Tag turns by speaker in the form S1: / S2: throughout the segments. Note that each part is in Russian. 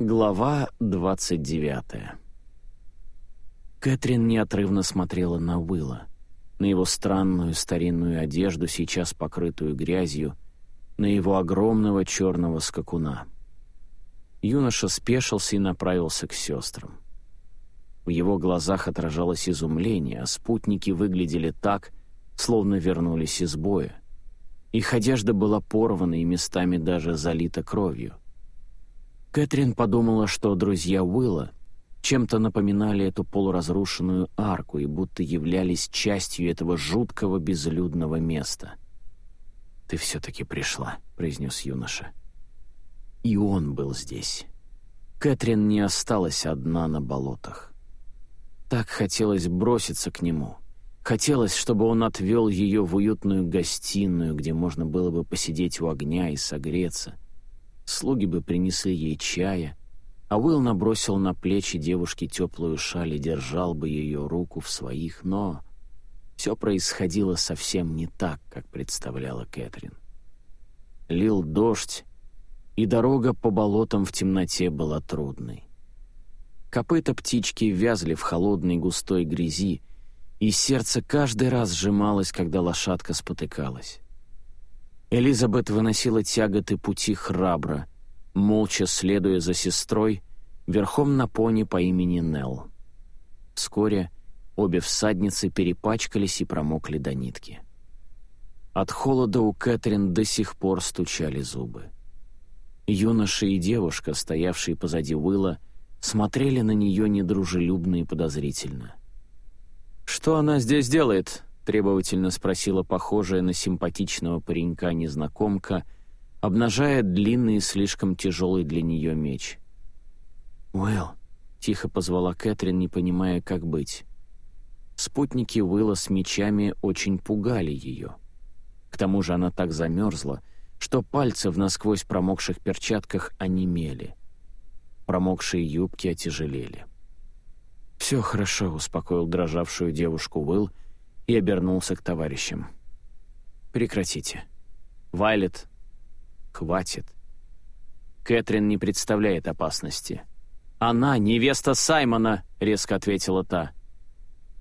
S1: Глава 29 Кэтрин неотрывно смотрела на Уилла, на его странную старинную одежду, сейчас покрытую грязью, на его огромного черного скакуна. Юноша спешился и направился к сестрам. В его глазах отражалось изумление, а спутники выглядели так, словно вернулись из боя. Их одежда была порвана и местами даже залита кровью — Кэтрин подумала, что друзья Уилла чем-то напоминали эту полуразрушенную арку и будто являлись частью этого жуткого безлюдного места. «Ты все-таки пришла», — произнес юноша. И он был здесь. Кэтрин не осталась одна на болотах. Так хотелось броситься к нему. Хотелось, чтобы он отвел ее в уютную гостиную, где можно было бы посидеть у огня и согреться — слуги бы принесли ей чая, а Уилл набросил на плечи девушки теплую шаль и держал бы ее руку в своих, но все происходило совсем не так, как представляла Кэтрин. Лил дождь, и дорога по болотам в темноте была трудной. Копыта птички вязли в холодной густой грязи, и сердце каждый раз сжималось, когда лошадка спотыкалась. Элизабет выносила тяготы пути храбро, молча следуя за сестрой, верхом на пони по имени Нелл. Вскоре обе всадницы перепачкались и промокли до нитки. От холода у Кэтрин до сих пор стучали зубы. Юноша и девушка, стоявшие позади Уилла, смотрели на нее недружелюбно и подозрительно. «Что она здесь делает?» Требовательно спросила похожая на симпатичного паренька незнакомка, обнажая длинный и слишком тяжелый для нее меч. «Уэлл», — тихо позвала Кэтрин, не понимая, как быть. Спутники Уилла с мечами очень пугали ее. К тому же она так замерзла, что пальцы в насквозь промокших перчатках онемели. Промокшие юбки отяжелели. «Все хорошо», — успокоил дрожавшую девушку Уилл, — и обернулся к товарищам. «Прекратите. Вайлет, хватит. Кэтрин не представляет опасности». «Она невеста Саймона», — резко ответила та.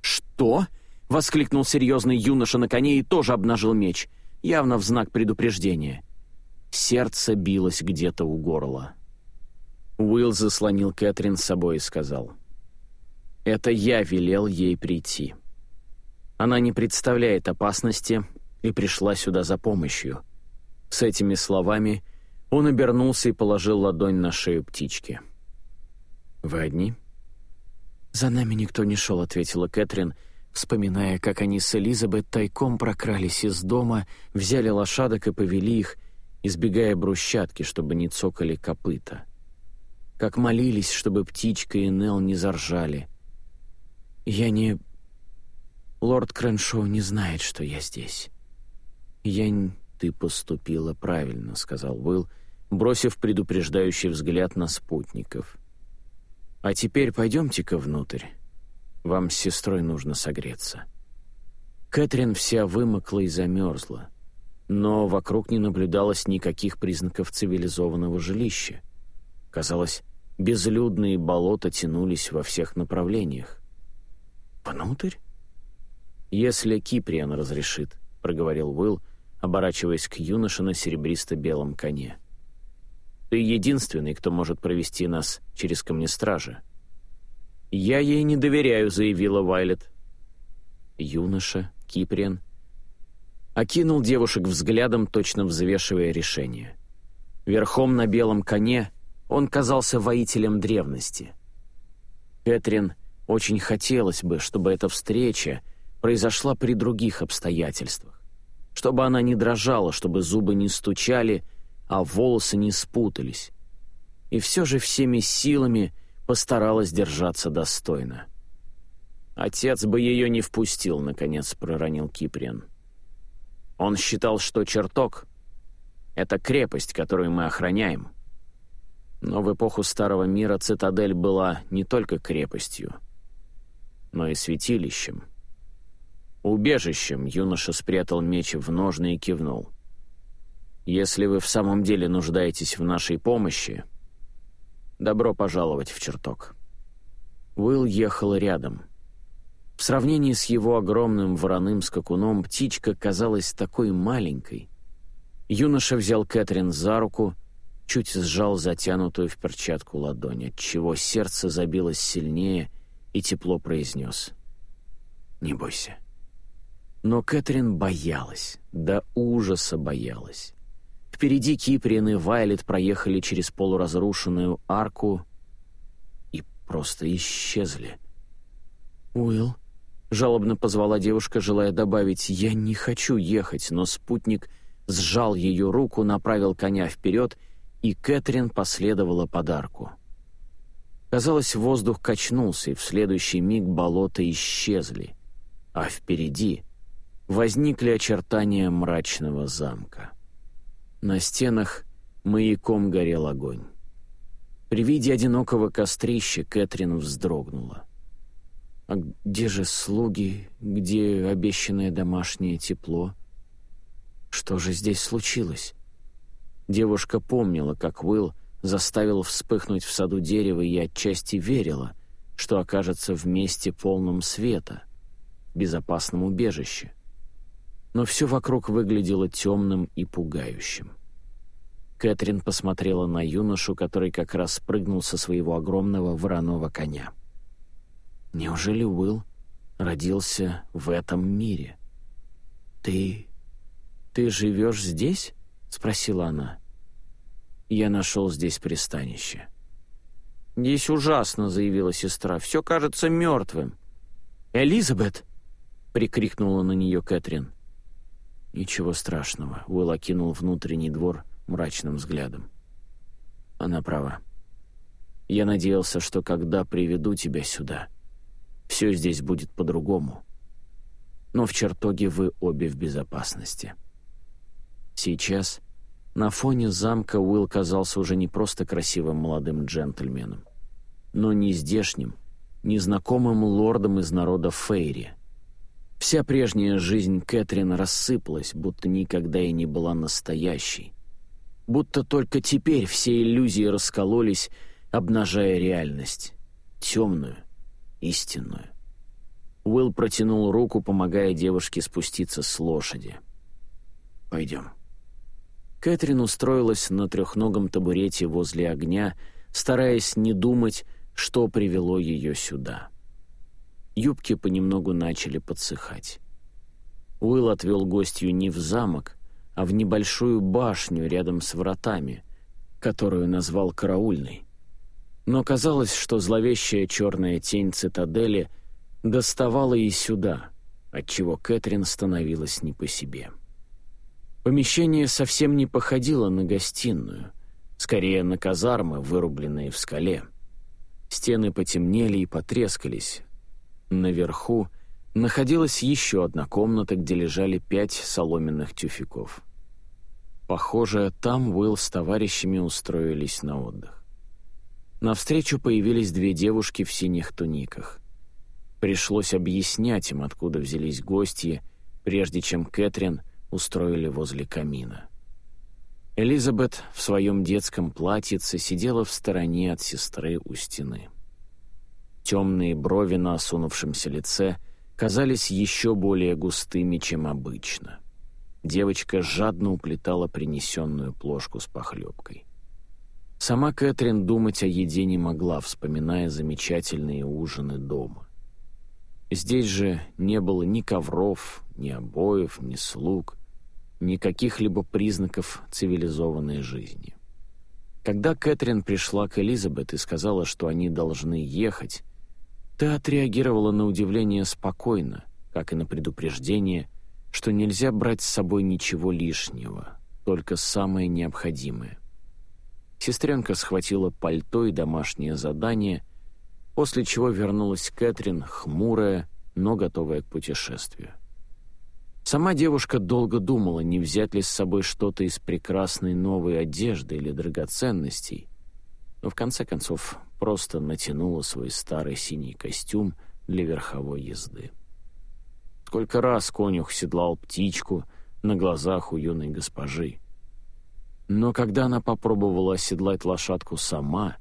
S1: «Что?» — воскликнул серьезный юноша на коне и тоже обнажил меч, явно в знак предупреждения. Сердце билось где-то у горла. Уилл заслонил Кэтрин с собой и сказал. «Это я велел ей прийти». Она не представляет опасности и пришла сюда за помощью. С этими словами он обернулся и положил ладонь на шею птички. «Вы одни?» «За нами никто не шел», — ответила Кэтрин, вспоминая, как они с Элизабет тайком прокрались из дома, взяли лошадок и повели их, избегая брусчатки, чтобы не цокали копыта. Как молились, чтобы птичка и Нел не заржали. «Я не...» Лорд Крэншоу не знает, что я здесь». «Янь, ты поступила правильно», — сказал Уилл, бросив предупреждающий взгляд на спутников. «А теперь пойдемте-ка внутрь. Вам с сестрой нужно согреться». Кэтрин вся вымокла и замерзла, но вокруг не наблюдалось никаких признаков цивилизованного жилища. Казалось, безлюдные болота тянулись во всех направлениях. «Внутрь?» «Если Киприан разрешит», — проговорил Уилл, оборачиваясь к юноше на серебристо-белом коне. «Ты единственный, кто может провести нас через камнестража». «Я ей не доверяю», — заявила Вайлет. Юноша, Киприан, окинул девушек взглядом, точно взвешивая решение. Верхом на белом коне он казался воителем древности. Кэтрин очень хотелось бы, чтобы эта встреча — произошла при других обстоятельствах. Чтобы она не дрожала, чтобы зубы не стучали, а волосы не спутались. И все же всеми силами постаралась держаться достойно. «Отец бы ее не впустил», — наконец проронил Киприан. «Он считал, что чертог — это крепость, которую мы охраняем». Но в эпоху Старого Мира цитадель была не только крепостью, но и святилищем — Убежищем юноша спрятал меч в ножны и кивнул. «Если вы в самом деле нуждаетесь в нашей помощи, Добро пожаловать в чертог». Уилл ехал рядом. В сравнении с его огромным вороным скакуном птичка казалась такой маленькой. Юноша взял Кэтрин за руку, чуть сжал затянутую в перчатку ладонь, отчего сердце забилось сильнее и тепло произнес. «Не бойся». Но Кэтрин боялась, до ужаса боялась. Впереди Киприан и Вайлет проехали через полуразрушенную арку и просто исчезли. «Уилл», — жалобно позвала девушка, желая добавить, «я не хочу ехать», но спутник сжал ее руку, направил коня вперед, и Кэтрин последовала подарку. Казалось, воздух качнулся, и в следующий миг болота исчезли, а впереди возникли очертания мрачного замка. На стенах маяком горел огонь. При виде одинокого кострища Кэтрин вздрогнула. А где же слуги, где обещанное домашнее тепло? Что же здесь случилось? Девушка помнила, как Уилл заставил вспыхнуть в саду дерево и отчасти верила, что окажется в месте полном света, безопасном убежище но все вокруг выглядело темным и пугающим. Кэтрин посмотрела на юношу, который как раз спрыгнул со своего огромного вороного коня. «Неужели Уилл родился в этом мире?» «Ты... ты живешь здесь?» — спросила она. «Я нашел здесь пристанище». «Здесь ужасно», — заявила сестра. «Все кажется мертвым». «Элизабет!» — прикрикнула на нее Кэтрин. «Ничего страшного», — Уилл окинул внутренний двор мрачным взглядом. Она права. Я надеялся, что когда приведу тебя сюда, все здесь будет по-другому. Но в чертоге вы обе в безопасности. Сейчас на фоне замка Уилл казался уже не просто красивым молодым джентльменом, но не здешним, незнакомым лордом из народа Фейри, Вся прежняя жизнь Кэтрин рассыпалась, будто никогда и не была настоящей. Будто только теперь все иллюзии раскололись, обнажая реальность. Темную, истинную. Уилл протянул руку, помогая девушке спуститься с лошади. «Пойдем». Кэтрин устроилась на трехногом табурете возле огня, стараясь не думать, что привело ее сюда. Юбки понемногу начали подсыхать. Уилл отвел гостью не в замок, а в небольшую башню рядом с вратами, которую назвал караульной. Но казалось, что зловещая черная тень цитадели доставала и сюда, отчего Кэтрин становилась не по себе. Помещение совсем не походило на гостиную, скорее на казармы, вырубленные в скале. Стены потемнели и потрескались, Наверху находилась еще одна комната, где лежали пять соломенных тюфяков. Похоже, там Уилл с товарищами устроились на отдых. Навстречу появились две девушки в синих туниках. Пришлось объяснять им, откуда взялись гости, прежде чем Кэтрин устроили возле камина. Элизабет в своем детском платьице сидела в стороне от сестры у стены. Темные брови на осунувшемся лице казались еще более густыми, чем обычно. Девочка жадно уплетала принесенную плошку с похлебкой. Сама Кэтрин думать о еде не могла, вспоминая замечательные ужины дома. Здесь же не было ни ковров, ни обоев, ни слуг, ни каких-либо признаков цивилизованной жизни. Когда Кэтрин пришла к Элизабет и сказала, что они должны ехать, Та отреагировала на удивление спокойно, как и на предупреждение, что нельзя брать с собой ничего лишнего, только самое необходимое. Сестренка схватила пальто и домашнее задание, после чего вернулась Кэтрин, хмурая, но готовая к путешествию. Сама девушка долго думала, не взять ли с собой что-то из прекрасной новой одежды или драгоценностей, но в конце концов просто натянула свой старый синий костюм для верховой езды. Сколько раз конюх седлал птичку на глазах у юной госпожи. Но когда она попробовала оседлать лошадку сама,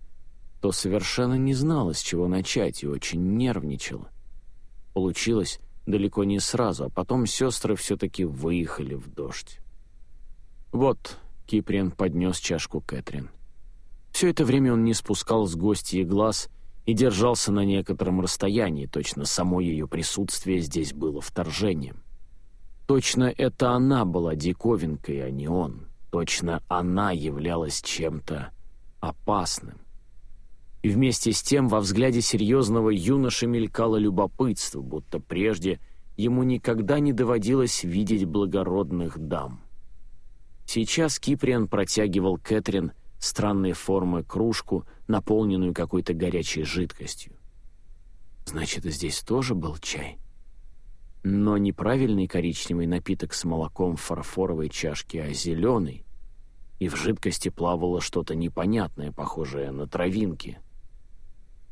S1: что совершенно не знала, с чего начать, и очень нервничала. Получилось далеко не сразу, а потом сестры все-таки выехали в дождь. «Вот», — Киприан поднес чашку Кэтрин. Все это время он не спускал с гостья глаз и держался на некотором расстоянии, точно само ее присутствие здесь было вторжением. Точно это она была диковинкой, а не он. Точно она являлась чем-то опасным. И вместе с тем во взгляде серьезного юноши мелькало любопытство, будто прежде ему никогда не доводилось видеть благородных дам. Сейчас Киприан протягивал Кэтрин странной формы кружку, наполненную какой-то горячей жидкостью. Значит, здесь тоже был чай? Но не правильный коричневый напиток с молоком в фарфоровой чашке, а зеленый, и в жидкости плавало что-то непонятное, похожее на травинки.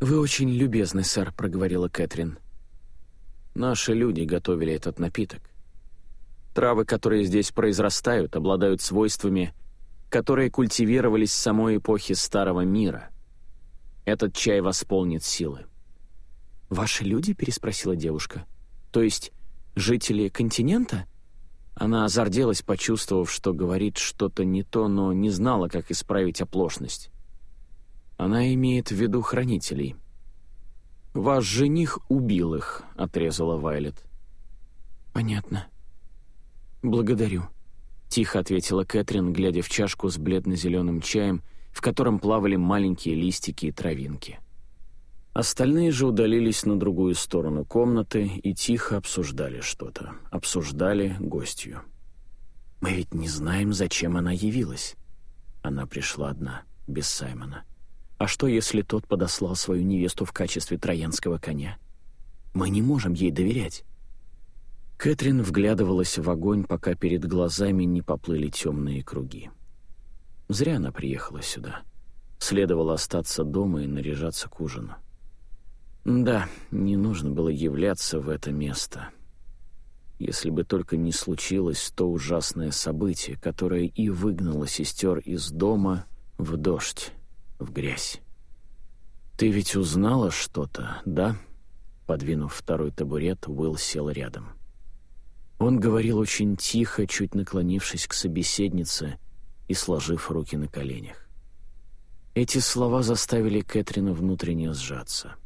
S1: «Вы очень любезны, сэр», — проговорила Кэтрин. «Наши люди готовили этот напиток. Травы, которые здесь произрастают, обладают свойствами, которые культивировались с самой эпохи Старого Мира. Этот чай восполнит силы». «Ваши люди?» — переспросила девушка. «То есть жители континента?» Она озарделась, почувствовав, что говорит что-то не то, но не знала, как исправить оплошность. Она имеет в виду хранителей. «Ваш жених убил их», — отрезала Вайлет. «Понятно. Благодарю», — тихо ответила Кэтрин, глядя в чашку с бледно-зеленым чаем, в котором плавали маленькие листики и травинки. Остальные же удалились на другую сторону комнаты и тихо обсуждали что-то. Обсуждали гостью. «Мы ведь не знаем, зачем она явилась». Она пришла одна, без Саймона. А что, если тот подослал свою невесту в качестве троянского коня? Мы не можем ей доверять. Кэтрин вглядывалась в огонь, пока перед глазами не поплыли темные круги. Зря она приехала сюда. Следовало остаться дома и наряжаться к ужину. Да, не нужно было являться в это место. Если бы только не случилось то ужасное событие, которое и выгнало сестер из дома в дождь, в грязь. «Ты ведь узнала что-то, да?» Подвинув второй табурет, Уилл сел рядом. Он говорил очень тихо, чуть наклонившись к собеседнице и сложив руки на коленях. Эти слова заставили Кэтрина внутренне сжаться —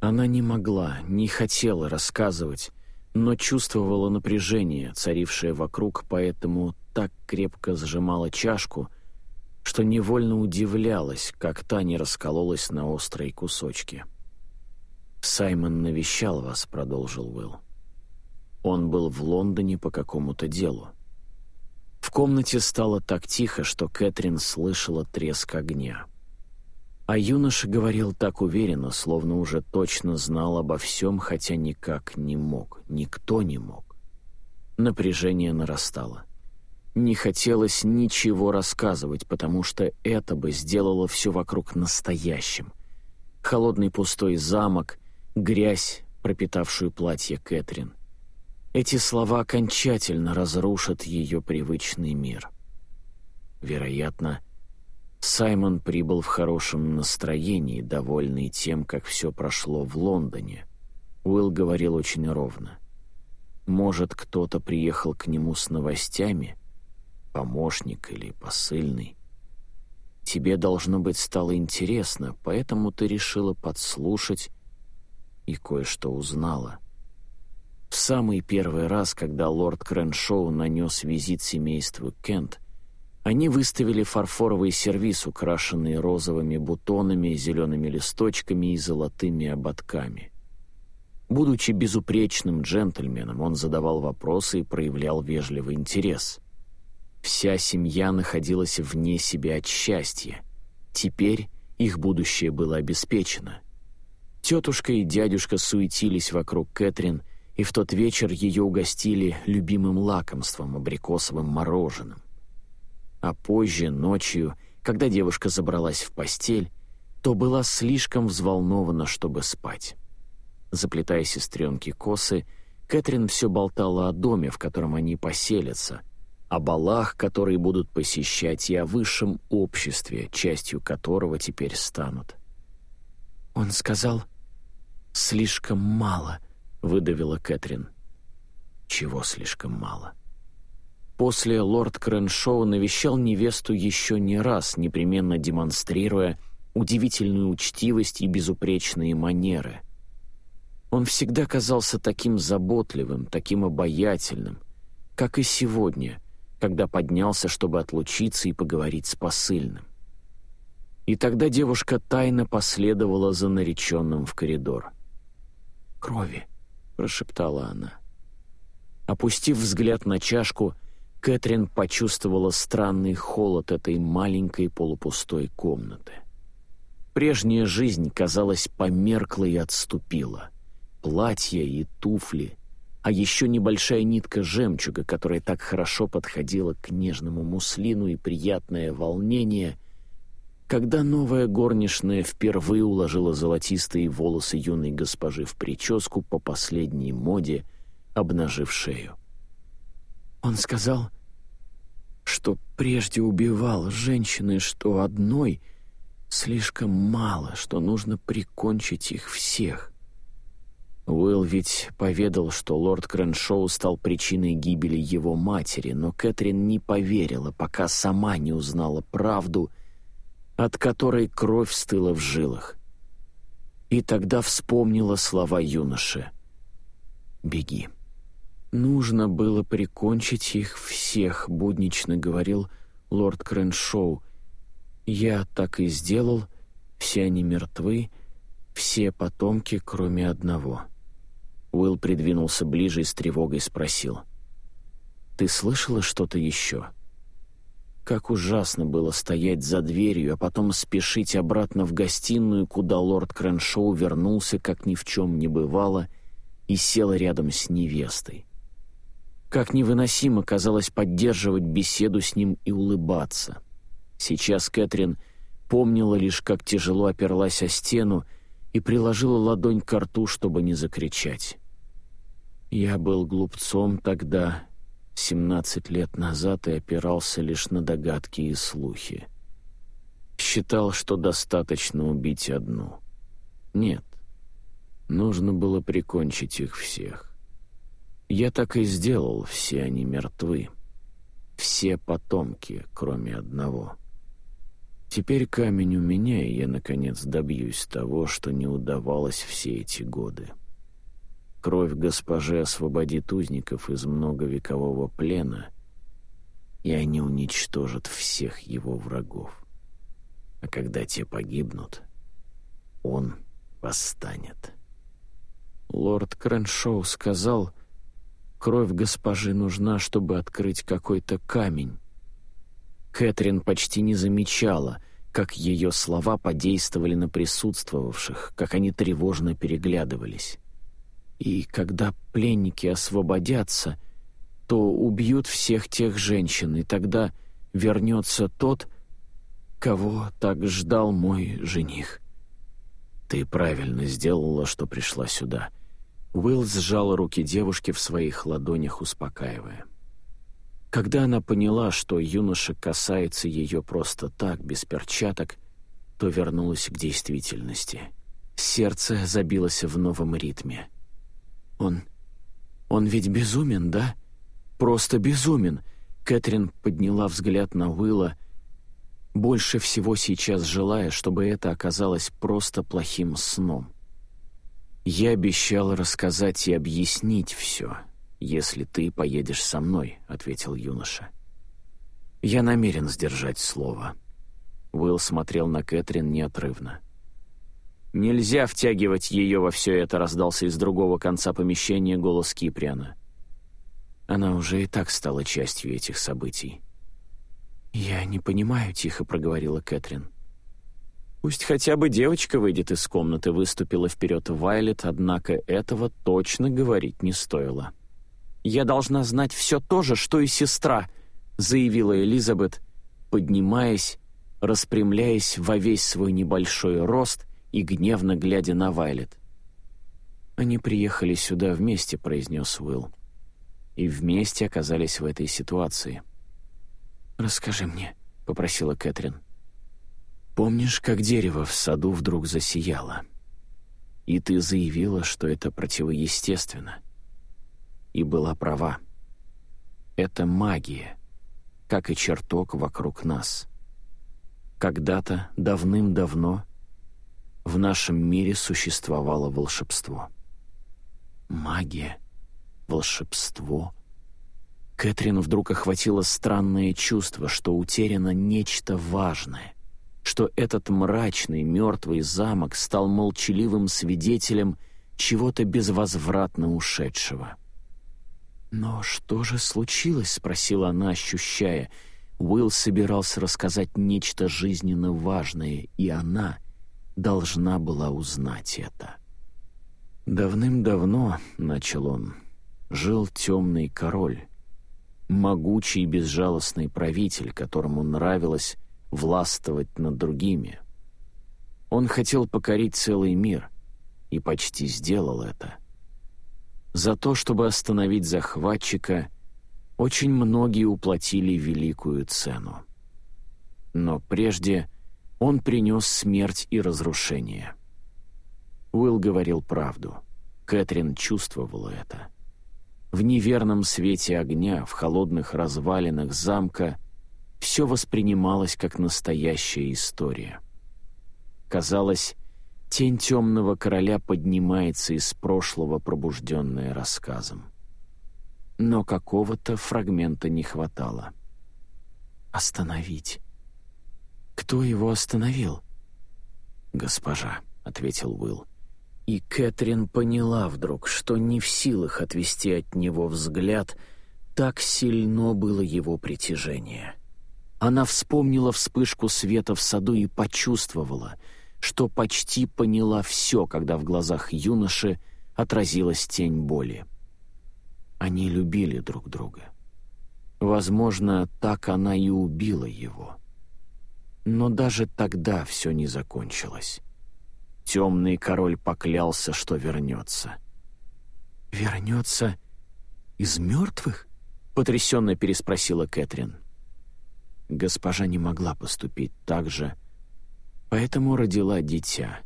S1: она не могла, не хотела рассказывать, но чувствовала напряжение, царившее вокруг, поэтому так крепко сжимала чашку, что невольно удивлялась, как та не раскололась на острые кусочки. «Саймон навещал вас», — продолжил Уилл. Он был в Лондоне по какому-то делу. В комнате стало так тихо, что Кэтрин слышала треск огня. А юноша говорил так уверенно, словно уже точно знал обо всем, хотя никак не мог, никто не мог. Напряжение нарастало. Не хотелось ничего рассказывать, потому что это бы сделало все вокруг настоящим. Холодный пустой замок, грязь, пропитавшую платье Кэтрин. Эти слова окончательно разрушат ее привычный мир. Вероятно, Саймон прибыл в хорошем настроении, довольный тем, как все прошло в Лондоне. Уилл говорил очень ровно. Может, кто-то приехал к нему с новостями? Помощник или посыльный? Тебе, должно быть, стало интересно, поэтому ты решила подслушать и кое-что узнала. В самый первый раз, когда лорд Крэншоу нанес визит семейству Кент — они выставили фарфоровый сервиз, украшенный розовыми бутонами, зелеными листочками и золотыми ободками. Будучи безупречным джентльменом, он задавал вопросы и проявлял вежливый интерес. Вся семья находилась вне себя от счастья. Теперь их будущее было обеспечено. Тетушка и дядюшка суетились вокруг Кэтрин, и в тот вечер ее угостили любимым лакомством, абрикосовым мороженым. А позже, ночью, когда девушка забралась в постель, то была слишком взволнована, чтобы спать. Заплетая сестренки косы, Кэтрин все болтала о доме, в котором они поселятся, о балах, которые будут посещать, и о высшем обществе, частью которого теперь станут. «Он сказал, слишком мало», — выдавила Кэтрин. «Чего слишком мало?» После лорд Крэншоу навещал невесту еще не раз, непременно демонстрируя удивительную учтивость и безупречные манеры. Он всегда казался таким заботливым, таким обаятельным, как и сегодня, когда поднялся, чтобы отлучиться и поговорить с посыльным. И тогда девушка тайно последовала за нареченным в коридор. «Крови», — прошептала она. Опустив взгляд на чашку, Кэтрин почувствовала странный холод этой маленькой полупустой комнаты. Прежняя жизнь, казалось, померкла и отступила. Платья и туфли, а еще небольшая нитка жемчуга, которая так хорошо подходила к нежному муслину и приятное волнение, когда новая горничная впервые уложила золотистые волосы юной госпожи в прическу по последней моде, обнажив шею. Он сказал, что прежде убивал женщины, что одной — Слишком мало, что нужно прикончить их всех. Уилл ведь поведал, что лорд Крэншоу стал причиной гибели его матери, но Кэтрин не поверила, пока сама не узнала правду, от которой кровь стыла в жилах. И тогда вспомнила слова юноши. «Беги». «Нужно было прикончить их всех», — буднично говорил лорд Крэншоу, я так и сделал, все они мертвы, все потомки, кроме одного. Уилл придвинулся ближе и с тревогой спросил. «Ты слышала что-то еще?» Как ужасно было стоять за дверью, а потом спешить обратно в гостиную, куда лорд Крэншоу вернулся, как ни в чем не бывало, и сел рядом с невестой. Как невыносимо казалось поддерживать беседу с ним и улыбаться — Сейчас Кэтрин помнила лишь, как тяжело оперлась о стену и приложила ладонь к рту, чтобы не закричать. Я был глупцом тогда, семнадцать лет назад, и опирался лишь на догадки и слухи. Считал, что достаточно убить одну. Нет, нужно было прикончить их всех. Я так и сделал, все они мертвы. Все потомки, кроме одного. Теперь камень у меня, и я, наконец, добьюсь того, что не удавалось все эти годы. Кровь госпожи освободит узников из многовекового плена, и они уничтожат всех его врагов. А когда те погибнут, он восстанет. Лорд Крэншоу сказал, кровь госпожи нужна, чтобы открыть какой-то камень. Кэтрин почти не замечала, как ее слова подействовали на присутствовавших, как они тревожно переглядывались. И когда пленники освободятся, то убьют всех тех женщин, и тогда вернется тот, кого так ждал мой жених. «Ты правильно сделала, что пришла сюда». Уилл сжал руки девушки в своих ладонях, успокаивая. Когда она поняла, что юноша касается ее просто так, без перчаток, то вернулась к действительности. Сердце забилось в новом ритме. «Он... он ведь безумен, да? Просто безумен!» Кэтрин подняла взгляд на Уилла, больше всего сейчас желая, чтобы это оказалось просто плохим сном. «Я обещал рассказать и объяснить все», «Если ты поедешь со мной», — ответил юноша. «Я намерен сдержать слово». Уилл смотрел на Кэтрин неотрывно. «Нельзя втягивать ее во все это», — раздался из другого конца помещения голос Киприана. Она уже и так стала частью этих событий. «Я не понимаю», — тихо проговорила Кэтрин. «Пусть хотя бы девочка выйдет из комнаты», — выступила вперед Вайлет, однако этого точно говорить не стоило. «Я должна знать все то же, что и сестра», — заявила Элизабет, поднимаясь, распрямляясь во весь свой небольшой рост и гневно глядя на Вайлет. «Они приехали сюда вместе», — произнес Уилл. «И вместе оказались в этой ситуации». «Расскажи мне», — попросила Кэтрин. «Помнишь, как дерево в саду вдруг засияло? И ты заявила, что это противоестественно. И была права. Это магия, как и чертог вокруг нас. Когда-то, давным-давно, в нашем мире существовало волшебство. Магия, волшебство. Кэтрин вдруг охватило странное чувство, что утеряно нечто важное, что этот мрачный, мертвый замок стал молчаливым свидетелем чего-то безвозвратно ушедшего. «Но что же случилось?» — спросила она, ощущая. Уилл собирался рассказать нечто жизненно важное, и она должна была узнать это. «Давным-давно», — начал он, — «жил темный король, могучий безжалостный правитель, которому нравилось властвовать над другими. Он хотел покорить целый мир и почти сделал это. За то, чтобы остановить захватчика, очень многие уплатили великую цену. Но прежде он принес смерть и разрушение. Уилл говорил правду. Кэтрин чувствовала это. В неверном свете огня, в холодных развалинах замка все воспринималось как настоящая история. Казалось, Тень темного короля поднимается из прошлого, пробужденная рассказом. Но какого-то фрагмента не хватало. «Остановить. Кто его остановил?» «Госпожа», — ответил Уилл. И Кэтрин поняла вдруг, что не в силах отвести от него взгляд, так сильно было его притяжение. Она вспомнила вспышку света в саду и почувствовала — что почти поняла все, когда в глазах юноши отразилась тень боли. Они любили друг друга. Возможно, так она и убила его. Но даже тогда все не закончилось. Темный король поклялся, что вернется. «Вернется из мертвых?» — потрясенно переспросила Кэтрин. Госпожа не могла поступить так же, — Поэтому родила дитя,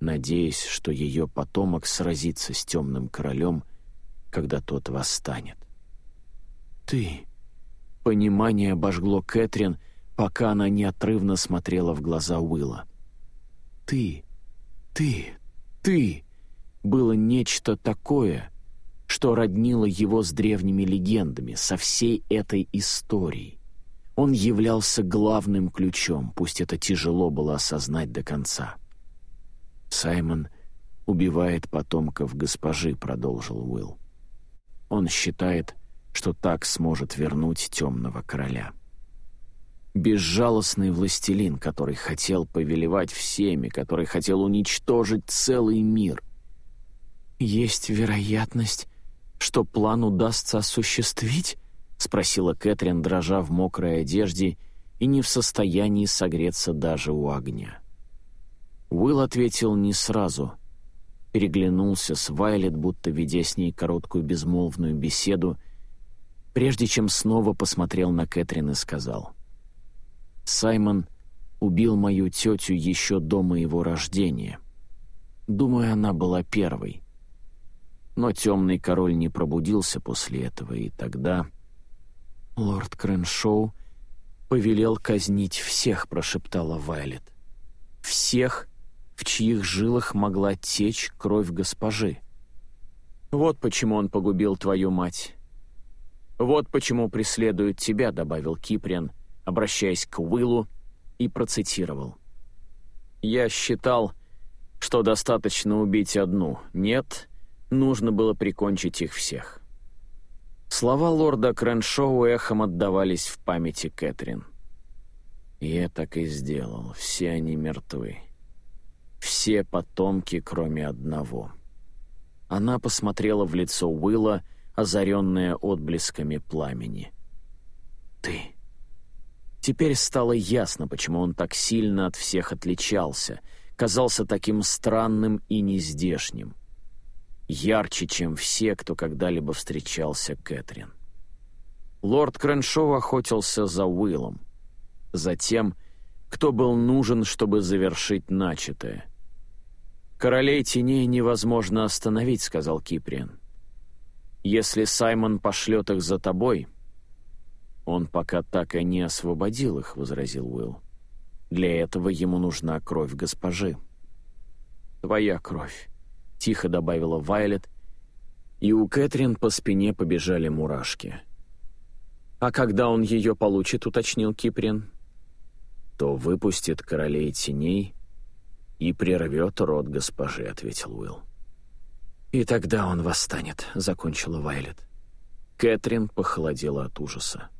S1: надеясь, что ее потомок сразится с темным королем, когда тот восстанет. «Ты...» Понимание обожгло Кэтрин, пока она неотрывно смотрела в глаза Уилла. «Ты... ты... ты...» Было нечто такое, что роднило его с древними легендами, со всей этой историей. Он являлся главным ключом, пусть это тяжело было осознать до конца. «Саймон убивает потомков госпожи», — продолжил Уилл. «Он считает, что так сможет вернуть темного короля». Безжалостный властелин, который хотел повелевать всеми, который хотел уничтожить целый мир. «Есть вероятность, что план удастся осуществить?» — спросила Кэтрин, дрожа в мокрой одежде и не в состоянии согреться даже у огня. Уилл ответил не сразу. Переглянулся с Вайлет, будто ведя с ней короткую безмолвную беседу, прежде чем снова посмотрел на Кэтрин и сказал. «Саймон убил мою тетю еще до моего рождения. Думаю, она была первой. Но темный король не пробудился после этого, и тогда...» «Лорд Крэншоу повелел казнить всех», — прошептала Вайлет. «Всех, в чьих жилах могла течь кровь госпожи. Вот почему он погубил твою мать. Вот почему преследует тебя», — добавил Киприан, обращаясь к Уиллу, и процитировал. «Я считал, что достаточно убить одну. Нет, нужно было прикончить их всех». Слова лорда Крэншоу эхом отдавались в памяти Кэтрин. «Я так и сделал. Все они мертвы. Все потомки, кроме одного». Она посмотрела в лицо Уилла, озаренное отблесками пламени. «Ты». Теперь стало ясно, почему он так сильно от всех отличался, казался таким странным и нездешним ярче, чем все, кто когда-либо встречался Кэтрин. Лорд Крэншоу охотился за Уиллом, за тем, кто был нужен, чтобы завершить начатое. «Королей теней невозможно остановить», — сказал Киприан. «Если Саймон пошлет их за тобой...» «Он пока так и не освободил их», — возразил Уилл. «Для этого ему нужна кровь госпожи». «Твоя кровь», — тихо добавила Вайлет, и у Кэтрин по спине побежали мурашки. «А когда он ее получит», — уточнил Киприн, — «то выпустит королей теней и прервет рот госпожи», — ответил Уилл. «И тогда он восстанет», — закончила Вайлет. Кэтрин похолодела от ужаса.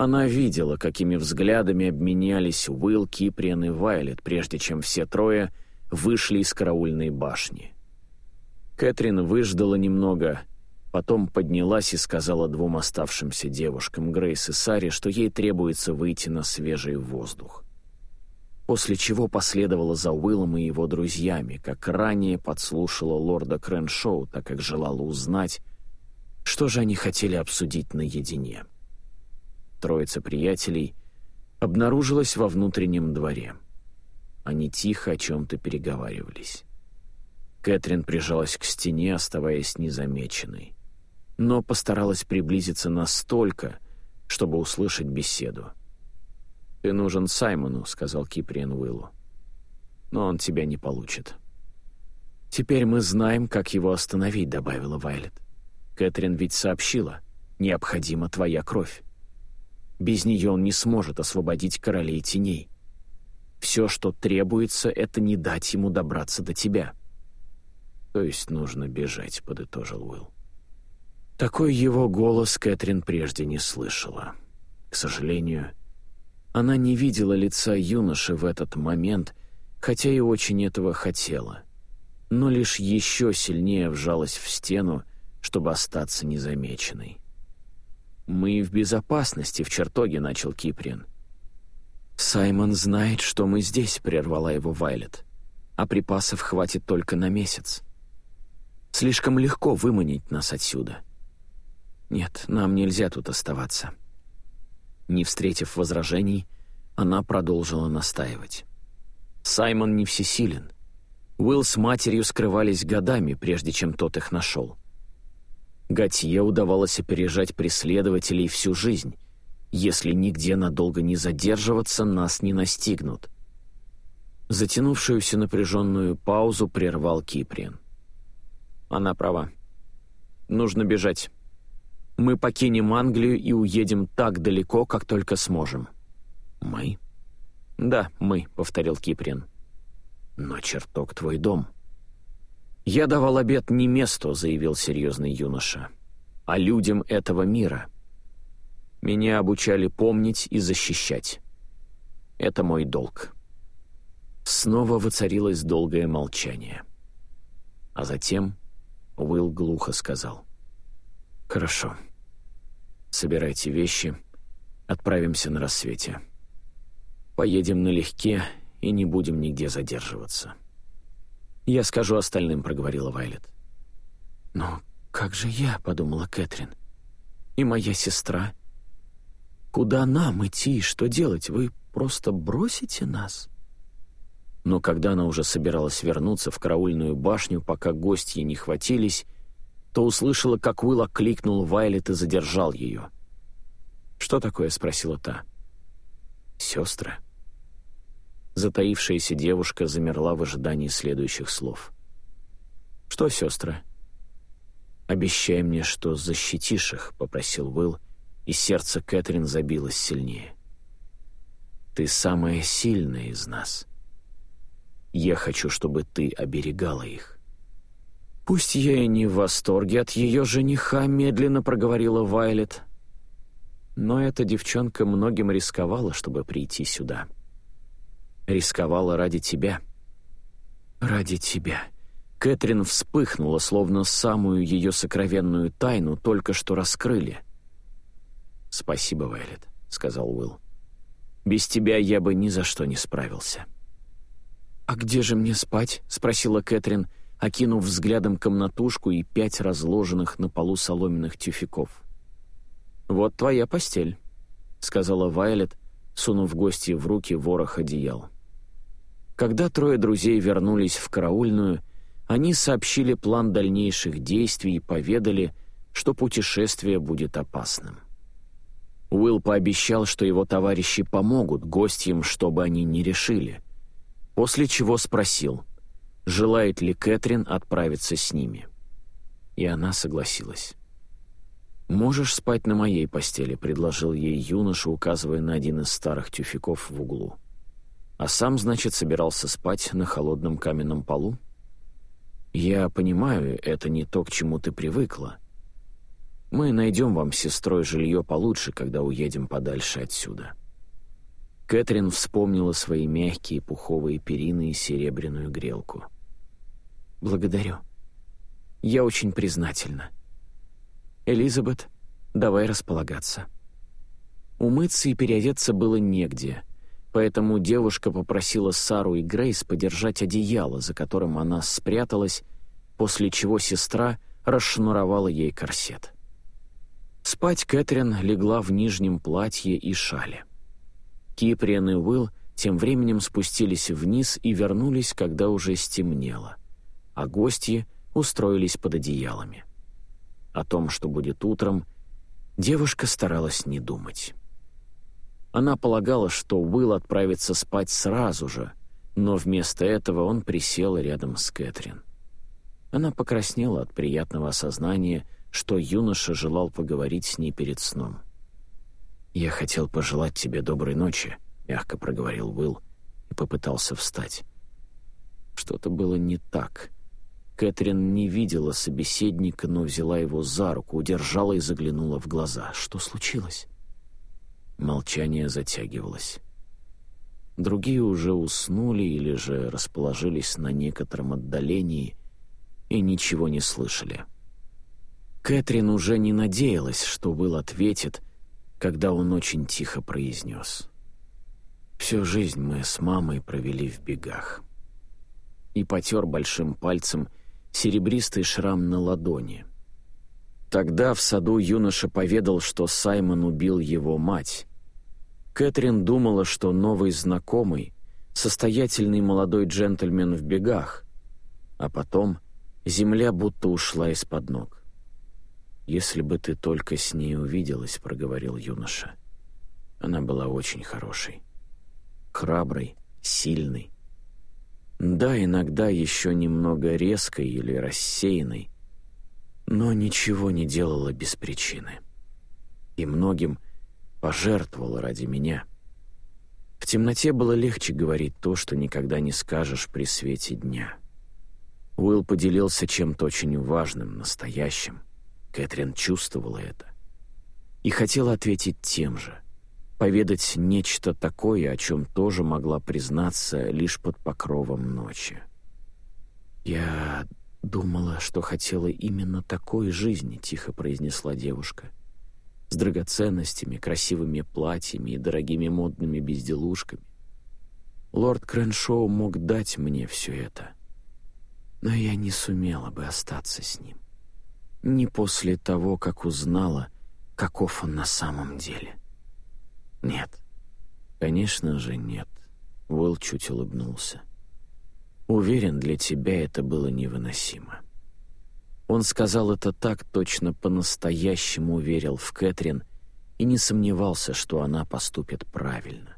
S1: Она видела, какими взглядами обменялись Уилл, Киприан и Вайлет, прежде чем все трое вышли из караульной башни. Кэтрин выждала немного, потом поднялась и сказала двум оставшимся девушкам, Грейс и Саре, что ей требуется выйти на свежий воздух после чего последовала за Уиллом и его друзьями, как ранее подслушала лорда Крэншоу, так как желала узнать, что же они хотели обсудить наедине. Троица приятелей обнаружилась во внутреннем дворе. Они тихо о чем-то переговаривались. Кэтрин прижалась к стене, оставаясь незамеченной, но постаралась приблизиться настолько, чтобы услышать беседу. «Ты нужен Саймону», — сказал Киприен Уиллу. «Но он тебя не получит». «Теперь мы знаем, как его остановить», — добавила Вайлет. «Кэтрин ведь сообщила, необходима твоя кровь. Без нее он не сможет освободить королей теней. Все, что требуется, это не дать ему добраться до тебя». «То есть нужно бежать», — подытожил Уилл. Такой его голос Кэтрин прежде не слышала. К сожалению, она не видела лица юноши в этот момент, хотя и очень этого хотела, но лишь еще сильнее вжалась в стену, чтобы остаться незамеченной. «Мы в безопасности в чертоге», — начал Киприан. «Саймон знает, что мы здесь», — прервала его Вайлет. «А припасов хватит только на месяц. Слишком легко выманить нас отсюда. Нет, нам нельзя тут оставаться». Не встретив возражений, она продолжила настаивать. Саймон не всесилен. Уилл с матерью скрывались годами, прежде чем тот их нашел. Готье удавалось опережать преследователей всю жизнь. Если нигде надолго не задерживаться, нас не настигнут. Затянувшуюся напряженную паузу прервал Киприан. Она права. Нужно бежать. Мы покинем Англию и уедем так далеко, как только сможем». «Мы?» «Да, мы», — повторил Киприн. «Но чертог твой дом». «Я давал обед не месту», — заявил серьезный юноша, «а людям этого мира. Меня обучали помнить и защищать. Это мой долг». Снова воцарилось долгое молчание. А затем Уилл глухо сказал. «Хорошо. Собирайте вещи, отправимся на рассвете. Поедем налегке и не будем нигде задерживаться. Я скажу остальным, проговорила Вайлет. Но как же я, подумала Кэтрин. И моя сестра. Куда нам идти, что делать? Вы просто бросите нас? Но когда она уже собиралась вернуться в караульную башню, пока гости не хватились, то услышала, как Уилл окликнул Вайлет и задержал ее. «Что такое?» — спросила та. «Сестры». Затаившаяся девушка замерла в ожидании следующих слов. «Что, сестры?» «Обещай мне, что защитишь их», — попросил Уилл, и сердце Кэтрин забилось сильнее. «Ты самая сильная из нас. Я хочу, чтобы ты оберегала их». «Пусть я и не в восторге от ее жениха», — медленно проговорила Вайлет. «Но эта девчонка многим рисковала, чтобы прийти сюда. Рисковала ради тебя». «Ради тебя». Кэтрин вспыхнула, словно самую ее сокровенную тайну только что раскрыли. «Спасибо, Вайлет», — сказал Уилл. «Без тебя я бы ни за что не справился». «А где же мне спать?» — спросила Кэтрин, окинув взглядом комнатушку и пять разложенных на полу соломенных тюфяков. «Вот твоя постель», — сказала Вайлет, сунув гости в руки ворох одеял. Когда трое друзей вернулись в караульную, они сообщили план дальнейших действий и поведали, что путешествие будет опасным. Уилл пообещал, что его товарищи помогут гостям, чтобы они не решили, после чего спросил, желает ли Кэтрин отправиться с ними. И она согласилась. «Можешь спать на моей постели», — предложил ей юноша, указывая на один из старых тюфяков в углу. А сам, значит, собирался спать на холодном каменном полу? Я понимаю, это не то, к чему ты привыкла. Мы найдем вам с сестрой жилье получше, когда уедем подальше отсюда. Кэтрин вспомнила свои мягкие пуховые перины и серебряную грелку. «Благодарю. Я очень признательна. Элизабет, давай располагаться». Умыться и переодеться было негде, Поэтому девушка попросила Сару и Грейс подержать одеяло, за которым она спряталась, после чего сестра расшнуровала ей корсет. Спать Кэтрин легла в нижнем платье и шале. Киприан и Уилл тем временем спустились вниз и вернулись, когда уже стемнело, а гости устроились под одеялами. О том, что будет утром, девушка старалась не думать. Она полагала, что Уилл отправится спать сразу же, но вместо этого он присел рядом с Кэтрин. Она покраснела от приятного осознания, что юноша желал поговорить с ней перед сном. «Я хотел пожелать тебе доброй ночи», — мягко проговорил Уилл и попытался встать. Что-то было не так. Кэтрин не видела собеседника, но взяла его за руку, удержала и заглянула в глаза. «Что случилось?» Молчание затягивалось. Другие уже уснули или же расположились на некотором отдалении и ничего не слышали. Кэтрин уже не надеялась, что Уилл ответит, когда он очень тихо произнес. «Всю жизнь мы с мамой провели в бегах». И потер большим пальцем серебристый шрам на ладони. Тогда в саду юноша поведал, что Саймон убил его мать, Кэтрин думала, что новый знакомый — состоятельный молодой джентльмен в бегах, а потом земля будто ушла из-под ног. «Если бы ты только с ней увиделась», — проговорил юноша. Она была очень хорошей. Храброй, сильной. Да, иногда еще немного резкой или рассеянной, но ничего не делала без причины. И многим — пожертвовала ради меня. В темноте было легче говорить то, что никогда не скажешь при свете дня. Уилл поделился чем-то очень важным, настоящим. Кэтрин чувствовала это. И хотела ответить тем же. Поведать нечто такое, о чем тоже могла признаться лишь под покровом ночи. «Я думала, что хотела именно такой жизни», — тихо произнесла девушка с драгоценностями, красивыми платьями и дорогими модными безделушками. Лорд Крэншоу мог дать мне все это, но я не сумела бы остаться с ним. Не после того, как узнала, каков он на самом деле. Нет, конечно же нет. Уилл чуть улыбнулся. Уверен, для тебя это было невыносимо. Он сказал это так, точно по-настоящему верил в Кэтрин и не сомневался, что она поступит правильно.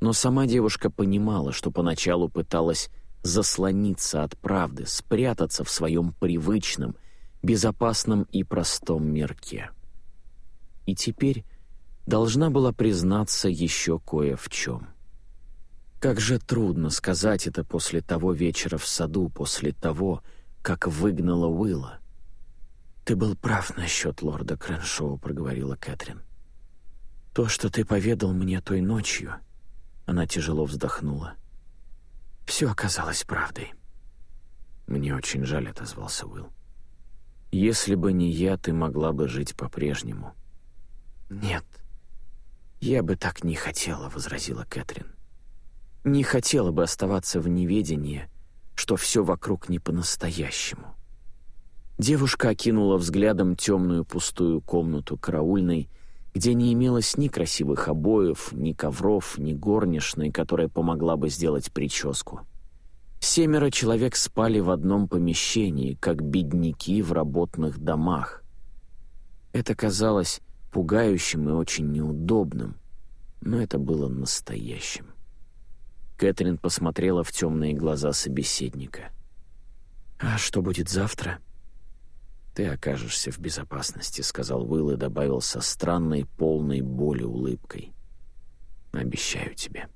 S1: Но сама девушка понимала, что поначалу пыталась заслониться от правды, спрятаться в своем привычном, безопасном и простом мирке. И теперь должна была признаться еще кое в чем. Как же трудно сказать это после того вечера в саду, после того, как выгнала Уилла. «Ты был прав насчет лорда Крэншоу», — проговорила Кэтрин. «То, что ты поведал мне той ночью...» Она тяжело вздохнула. «Все оказалось правдой». «Мне очень жаль», — отозвался Уилл. «Если бы не я, ты могла бы жить по-прежнему». «Нет, я бы так не хотела», — возразила Кэтрин. «Не хотела бы оставаться в неведении что все вокруг не по-настоящему. Девушка окинула взглядом темную пустую комнату караульной, где не имелось ни красивых обоев, ни ковров, ни горничной, которая помогла бы сделать прическу. Семеро человек спали в одном помещении, как бедняки в работных домах. Это казалось пугающим и очень неудобным, но это было настоящим. Кэтрин посмотрела в темные глаза собеседника. «А что будет завтра?» «Ты окажешься в безопасности», — сказал Уилл и добавил со странной, полной боли улыбкой. «Обещаю тебе».